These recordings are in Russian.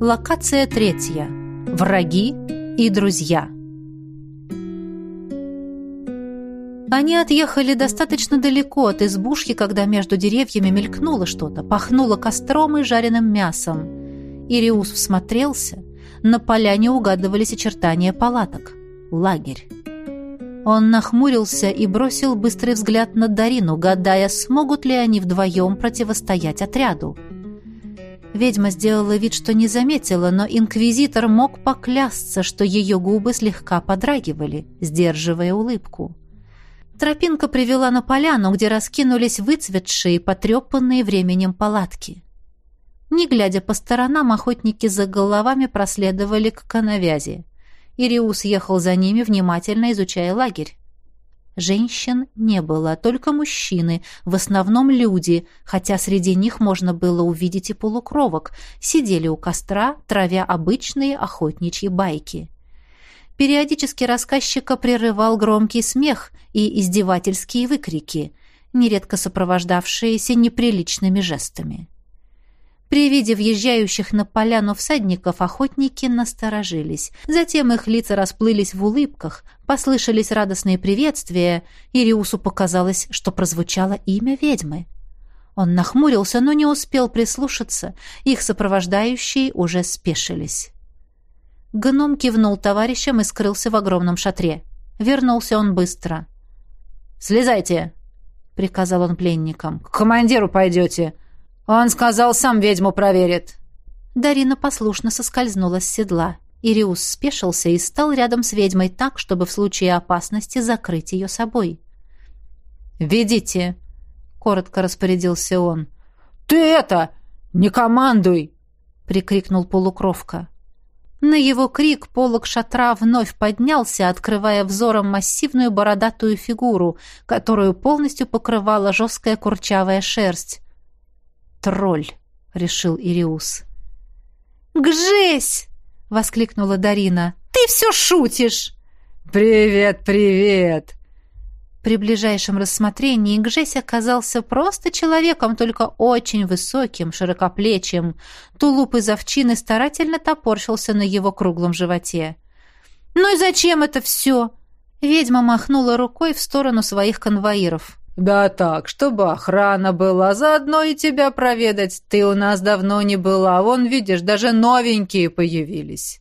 Локация третья. Враги и друзья. Они отъехали достаточно далеко от избушки, когда между деревьями мелькнуло что-то, пахнуло костром и жареным мясом. Ириус всмотрелся. На поляне угадывались очертания палаток. Лагерь. Он нахмурился и бросил быстрый взгляд на Дарину, гадая, смогут ли они вдвоем противостоять отряду. Ведьма сделала вид, что не заметила, но инквизитор мог поклясться, что ее губы слегка подрагивали, сдерживая улыбку. Тропинка привела на поляну, где раскинулись выцветшие, потрепанные временем палатки. Не глядя по сторонам, охотники за головами проследовали к коновязи. Ириус ехал за ними, внимательно изучая лагерь. Женщин не было, только мужчины, в основном люди, хотя среди них можно было увидеть и полукровок, сидели у костра, травя обычные охотничьи байки. Периодически рассказчика прерывал громкий смех и издевательские выкрики, нередко сопровождавшиеся неприличными жестами. При виде въезжающих на поляну всадников охотники насторожились. Затем их лица расплылись в улыбках, послышались радостные приветствия, и Риусу показалось, что прозвучало имя ведьмы. Он нахмурился, но не успел прислушаться, их сопровождающие уже спешились. Гном кивнул товарищам и скрылся в огромном шатре. Вернулся он быстро. «Слезайте!» — приказал он пленникам. «К командиру пойдете. Он сказал, сам ведьму проверит». Дарина послушно соскользнула с седла. Ириус спешился и стал рядом с ведьмой так, чтобы в случае опасности закрыть ее собой. «Ведите!» — коротко распорядился он. «Ты это! Не командуй!» — прикрикнул полукровка. На его крик полог шатра вновь поднялся, открывая взором массивную бородатую фигуру, которую полностью покрывала жесткая курчавая шерсть. «Тролль», — решил Ириус. «Гжесь!» — воскликнула Дарина. «Ты все шутишь!» «Привет, привет!» При ближайшем рассмотрении Гжесь оказался просто человеком, только очень высоким, широкоплечим. Тулуп из овчины старательно топорщился на его круглом животе. «Ну и зачем это все?» Ведьма махнула рукой в сторону своих конвоиров. «Да так, чтобы охрана была, заодно и тебя проведать. Ты у нас давно не была, вон, видишь, даже новенькие появились».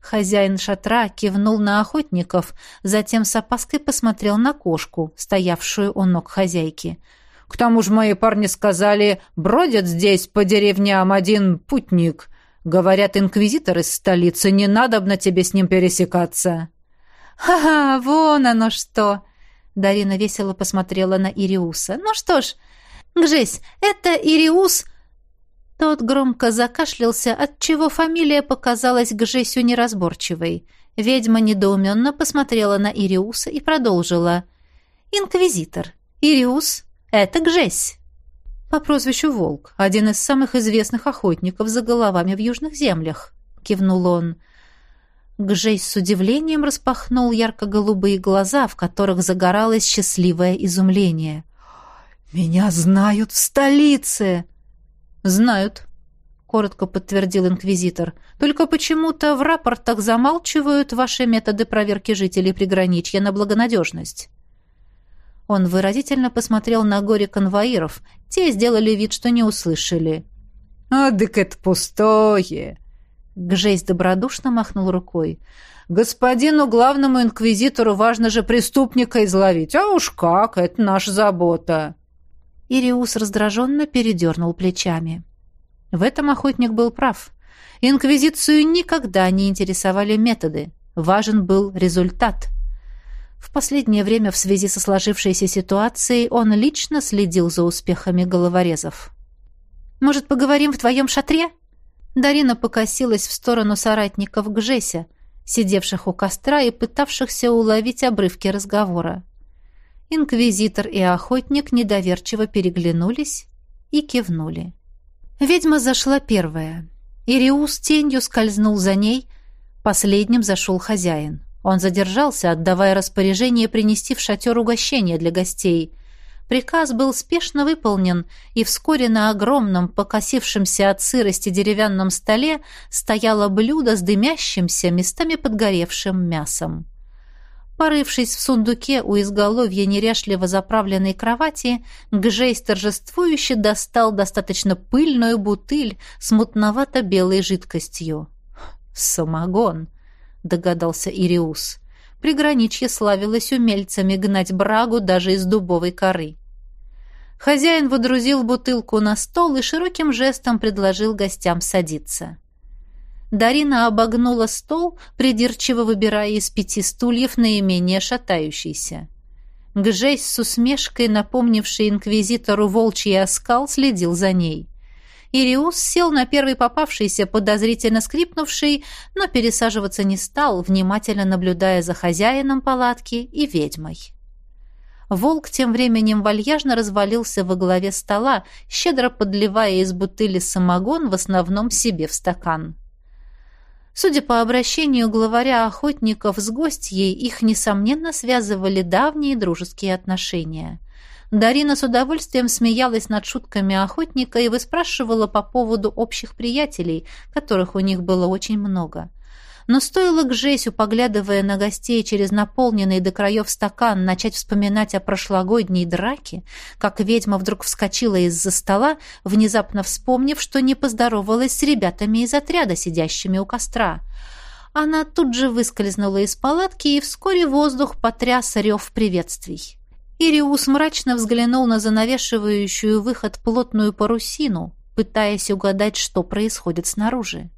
Хозяин шатра кивнул на охотников, затем с опаской посмотрел на кошку, стоявшую у ног хозяйки. «К тому же мои парни сказали, бродят здесь по деревням один путник. Говорят, инквизитор из столицы, не надо на тебе с ним пересекаться». «Ха-ха, вон оно что!» Дарина весело посмотрела на Ириуса. «Ну что ж, Гжесь, это Ириус тот громко закашлялся, отчего фамилия показалась Гжесю неразборчивой. Ведьма недоуменно посмотрела на Ириуса и продолжила. «Инквизитор. Ириус — это Гжесь». «По прозвищу Волк, один из самых известных охотников за головами в южных землях», — кивнул он. Гжесь с удивлением распахнул ярко-голубые глаза, в которых загоралось счастливое изумление. «Меня знают в столице!» «Знают», — коротко подтвердил инквизитор. «Только почему-то в рапортах замалчивают ваши методы проверки жителей приграничья на благонадежность». Он выразительно посмотрел на горе конвоиров. Те сделали вид, что не услышали. «А, дык это пустое!» Гжесь добродушно махнул рукой. «Господину главному инквизитору важно же преступника изловить. А уж как, это наша забота!» Ириус раздраженно передернул плечами. В этом охотник был прав. Инквизицию никогда не интересовали методы. Важен был результат. В последнее время в связи со сложившейся ситуацией он лично следил за успехами головорезов. «Может, поговорим в твоем шатре?» Дарина покосилась в сторону соратников Гжеся, сидевших у костра и пытавшихся уловить обрывки разговора. Инквизитор и охотник недоверчиво переглянулись и кивнули. Ведьма зашла первая. Ириус тенью скользнул за ней, последним зашел хозяин. Он задержался, отдавая распоряжение принести в шатер угощение для гостей. Приказ был спешно выполнен, и вскоре на огромном, покосившемся от сырости деревянном столе стояло блюдо с дымящимся, местами подгоревшим мясом. Порывшись в сундуке у изголовья неряшливо заправленной кровати, Гжейс торжествующе достал достаточно пыльную бутыль с мутновато-белой жидкостью. «Самогон», — догадался Ириус. Приграничье славилось умельцами гнать брагу даже из дубовой коры. Хозяин водрузил бутылку на стол и широким жестом предложил гостям садиться. Дарина обогнула стол, придирчиво выбирая из пяти стульев наименее шатающийся. Гжесь с усмешкой, напомнивший инквизитору волчий оскал, следил за ней. Ириус сел на первый попавшийся, подозрительно скрипнувший, но пересаживаться не стал, внимательно наблюдая за хозяином палатки и ведьмой. Волк тем временем вальяжно развалился во главе стола, щедро подливая из бутыли самогон в основном себе в стакан. Судя по обращению главаря охотников с гостьей, их, несомненно, связывали давние дружеские отношения. Дарина с удовольствием смеялась над шутками охотника и выспрашивала по поводу общих приятелей, которых у них было очень много. Но стоило к Жесю, поглядывая на гостей через наполненный до краев стакан, начать вспоминать о прошлогодней драке, как ведьма вдруг вскочила из-за стола, внезапно вспомнив, что не поздоровалась с ребятами из отряда, сидящими у костра. Она тут же выскользнула из палатки, и вскоре воздух потряс рев приветствий. Ириус мрачно взглянул на занавешивающую выход плотную парусину, пытаясь угадать, что происходит снаружи.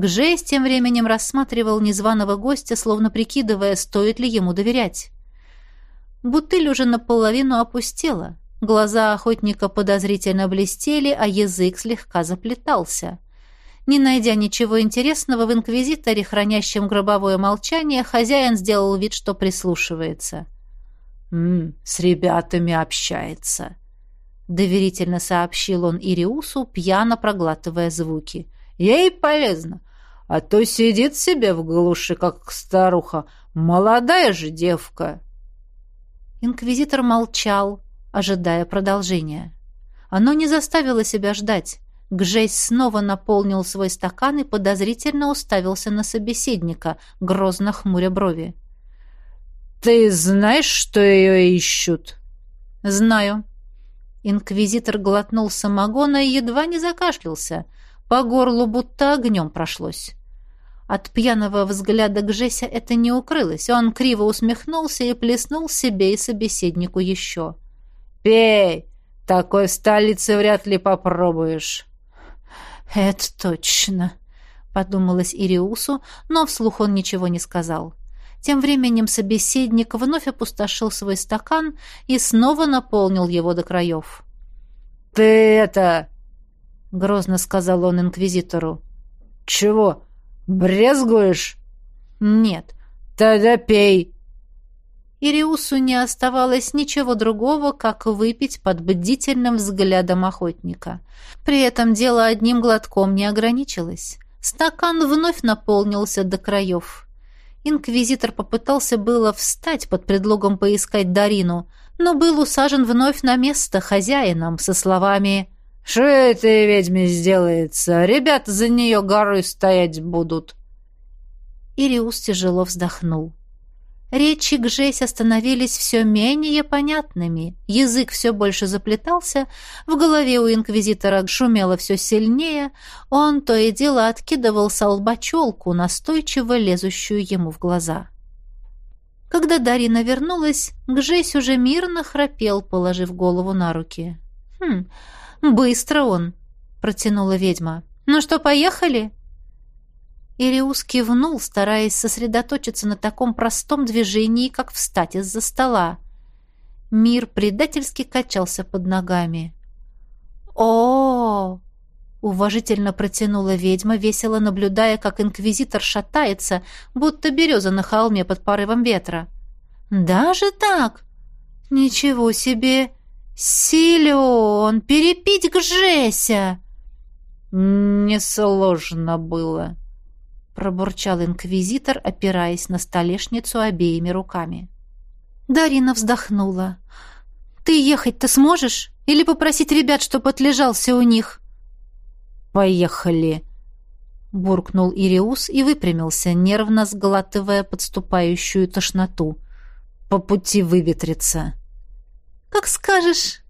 Гжейс тем временем рассматривал незваного гостя, словно прикидывая, стоит ли ему доверять. Бутыль уже наполовину опустела. Глаза охотника подозрительно блестели, а язык слегка заплетался. Не найдя ничего интересного в инквизиторе, хранящем гробовое молчание, хозяин сделал вид, что прислушивается. «М -м, «С ребятами общается», — доверительно сообщил он Ириусу, пьяно проглатывая звуки. «Ей полезно. А то сидит себе в глуши, как старуха. Молодая же девка. Инквизитор молчал, ожидая продолжения. Оно не заставило себя ждать. Гжесь снова наполнил свой стакан и подозрительно уставился на собеседника, грозно хмуря брови. «Ты знаешь, что ее ищут?» «Знаю». Инквизитор глотнул самогона и едва не закашлялся. По горлу будто огнем прошлось. От пьяного взгляда Гжеся это не укрылось. Он криво усмехнулся и плеснул себе и собеседнику еще. «Пей! Такой в столице вряд ли попробуешь». «Это точно», — подумалось Ириусу, но вслух он ничего не сказал. Тем временем собеседник вновь опустошил свой стакан и снова наполнил его до краев. «Ты это...» — грозно сказал он инквизитору. «Чего? Брезгуешь? Нет. Тогда пей. Ириусу не оставалось ничего другого, как выпить под бдительным взглядом охотника. При этом дело одним глотком не ограничилось. Стакан вновь наполнился до краев. Инквизитор попытался было встать под предлогом поискать Дарину, но был усажен вновь на место хозяином со словами что этой ведьме сделается? Ребята за нее горой стоять будут. Ириус тяжело вздохнул. Речи Гжесь остановились все менее понятными. Язык все больше заплетался, в голове у инквизитора шумело все сильнее, он то и дело откидывал со лба челку, настойчиво лезущую ему в глаза. Когда Дарина вернулась, Гжесь уже мирно храпел, положив голову на руки. «Хм, «Быстро он», — протянула ведьма. «Ну что, поехали?» Ириус кивнул, стараясь сосредоточиться на таком простом движении, как встать из-за стола. Мир предательски качался под ногами. о, Уважительно протянула ведьма, весело наблюдая, как инквизитор шатается, будто береза на холме под порывом ветра. «Даже так? Ничего себе! «Силен! Перепить к Жеся!» «Несложно было», — пробурчал инквизитор, опираясь на столешницу обеими руками. Дарина вздохнула. ты ехать-то сможешь? Или попросить ребят, чтоб отлежался у них?» «Поехали!» буркнул Ириус и выпрямился, нервно сглатывая подступающую тошноту. По пути выветриться. Как скажешь.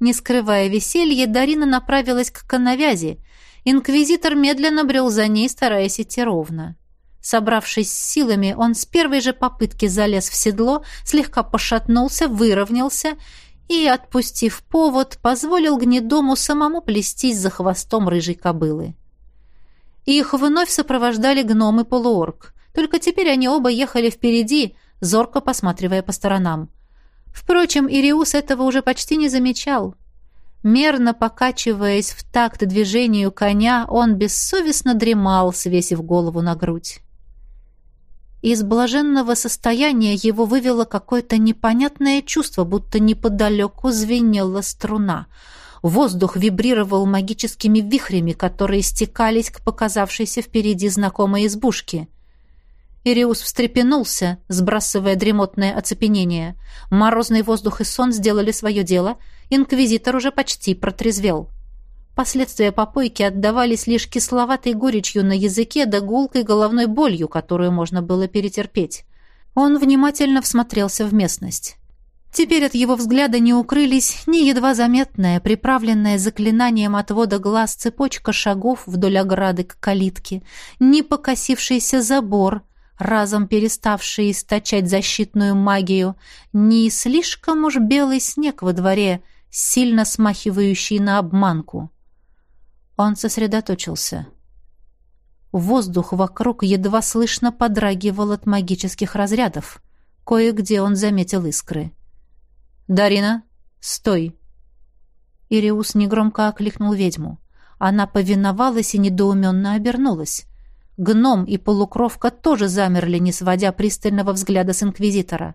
Не скрывая веселья, Дарина направилась к коновязи. Инквизитор медленно брел за ней, стараясь идти ровно. Собравшись с силами, он с первой же попытки залез в седло, слегка пошатнулся, выровнялся и, отпустив повод, позволил гнедому самому плестись за хвостом рыжей кобылы. Их вновь сопровождали гном и полуорг. Только теперь они оба ехали впереди, зорко посматривая по сторонам. Впрочем, Ириус этого уже почти не замечал. Мерно покачиваясь в такт движению коня, он бессовестно дремал, свесив голову на грудь. Из блаженного состояния его вывело какое-то непонятное чувство, будто неподалеку звенела струна — Воздух вибрировал магическими вихрями, которые стекались к показавшейся впереди знакомой избушке. Ириус встрепенулся, сбрасывая дремотное оцепенение. Морозный воздух и сон сделали свое дело. Инквизитор уже почти протрезвел. Последствия попойки отдавались лишь кисловатой горечью на языке да гулкой головной болью, которую можно было перетерпеть. Он внимательно всмотрелся в местность. Теперь от его взгляда не укрылись ни едва заметная, приправленная заклинанием отвода глаз цепочка шагов вдоль ограды к калитке, ни покосившийся забор, разом переставший источать защитную магию, ни слишком уж белый снег во дворе, сильно смахивающий на обманку. Он сосредоточился. Воздух вокруг едва слышно подрагивал от магических разрядов. Кое-где он заметил искры. «Дарина, стой!» Ириус негромко окликнул ведьму. Она повиновалась и недоуменно обернулась. Гном и полукровка тоже замерли, не сводя пристального взгляда с инквизитора.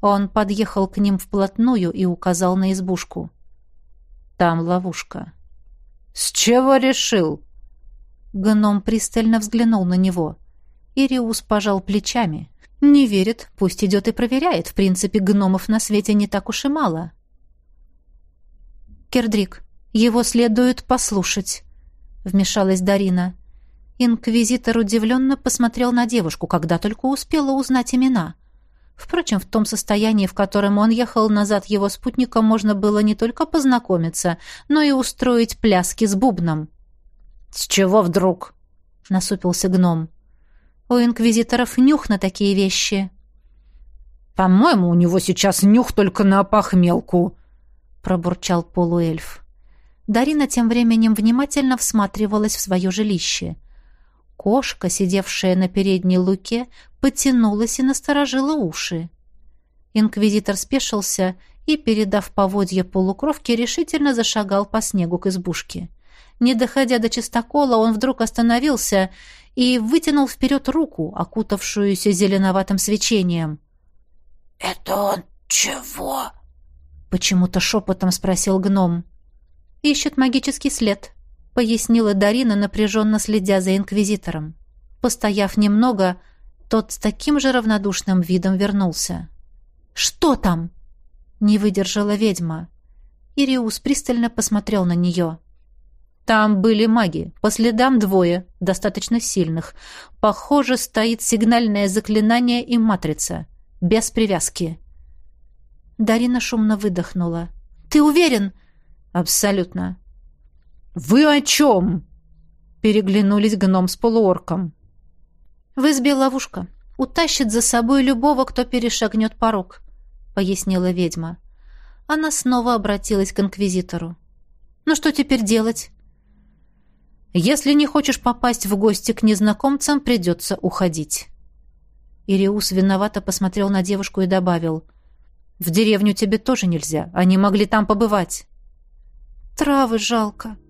Он подъехал к ним вплотную и указал на избушку. «Там ловушка». «С чего решил?» Гном пристально взглянул на него. Ириус пожал плечами. Не верит, пусть идет и проверяет. В принципе, гномов на свете не так уж и мало. Кердрик, его следует послушать, вмешалась Дарина. Инквизитор удивленно посмотрел на девушку, когда только успела узнать имена. Впрочем, в том состоянии, в котором он ехал назад его спутником, можно было не только познакомиться, но и устроить пляски с бубном. «С чего вдруг?» — насупился гном. У инквизиторов нюх на такие вещи. По-моему, у него сейчас нюх только на опахмелку, пробурчал полуэльф. Дарина тем временем внимательно всматривалась в свое жилище. Кошка, сидевшая на передней луке, потянулась и насторожила уши. Инквизитор спешился и, передав поводье полукровке, решительно зашагал по снегу к избушке. Не доходя до чистокола, он вдруг остановился и вытянул вперед руку, окутавшуюся зеленоватым свечением. «Это он чего?» — почему-то шепотом спросил гном. «Ищет магический след», — пояснила Дарина, напряженно следя за инквизитором. Постояв немного, тот с таким же равнодушным видом вернулся. «Что там?» — не выдержала ведьма. Ириус пристально посмотрел на нее. Там были маги, по следам двое, достаточно сильных. Похоже, стоит сигнальное заклинание и матрица. Без привязки. Дарина шумно выдохнула. «Ты уверен?» «Абсолютно». «Вы о чем?» Переглянулись гном с полуорком. «В избе ловушка. Утащит за собой любого, кто перешагнет порог», — пояснила ведьма. Она снова обратилась к инквизитору. «Ну что теперь делать?» Если не хочешь попасть в гости к незнакомцам, придется уходить». Ириус виновато посмотрел на девушку и добавил. «В деревню тебе тоже нельзя. Они могли там побывать». «Травы жалко», —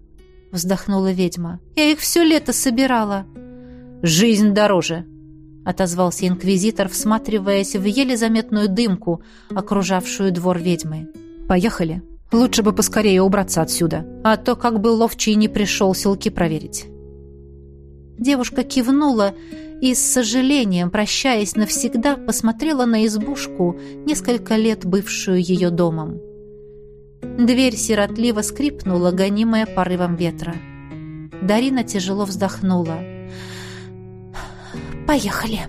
вздохнула ведьма. «Я их все лето собирала». «Жизнь дороже», — отозвался инквизитор, всматриваясь в еле заметную дымку, окружавшую двор ведьмы. «Поехали». Лучше бы поскорее убраться отсюда, а то как бы ловчий не пришел селки проверить. Девушка кивнула и с сожалением, прощаясь навсегда, посмотрела на избушку, несколько лет бывшую ее домом. Дверь сиротливо скрипнула, гонимая порывом ветра. Дарина тяжело вздохнула. «Поехали!»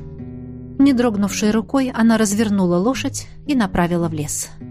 Не дрогнувшей рукой она развернула лошадь и направила в лес. «Поехали!»